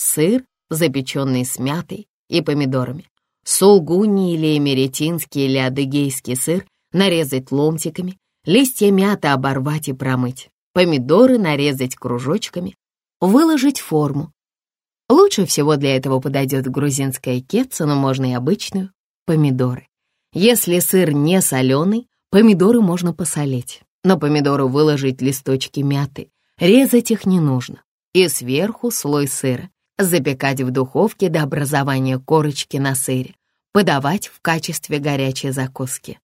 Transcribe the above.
сыр, запеченный с мятой и помидорами, сулгуни или эмеретинский или адыгейский сыр нарезать ломтиками, листья мяты оборвать и промыть, помидоры нарезать кружочками, выложить форму. Лучше всего для этого подойдет грузинская кетца, но можно и обычную, помидоры. Если сыр не соленый, помидоры можно посолить, но помидоры выложить листочки мяты, резать их не нужно. И сверху слой сыра, запекать в духовке до образования корочки на сыре, подавать в качестве горячей закуски.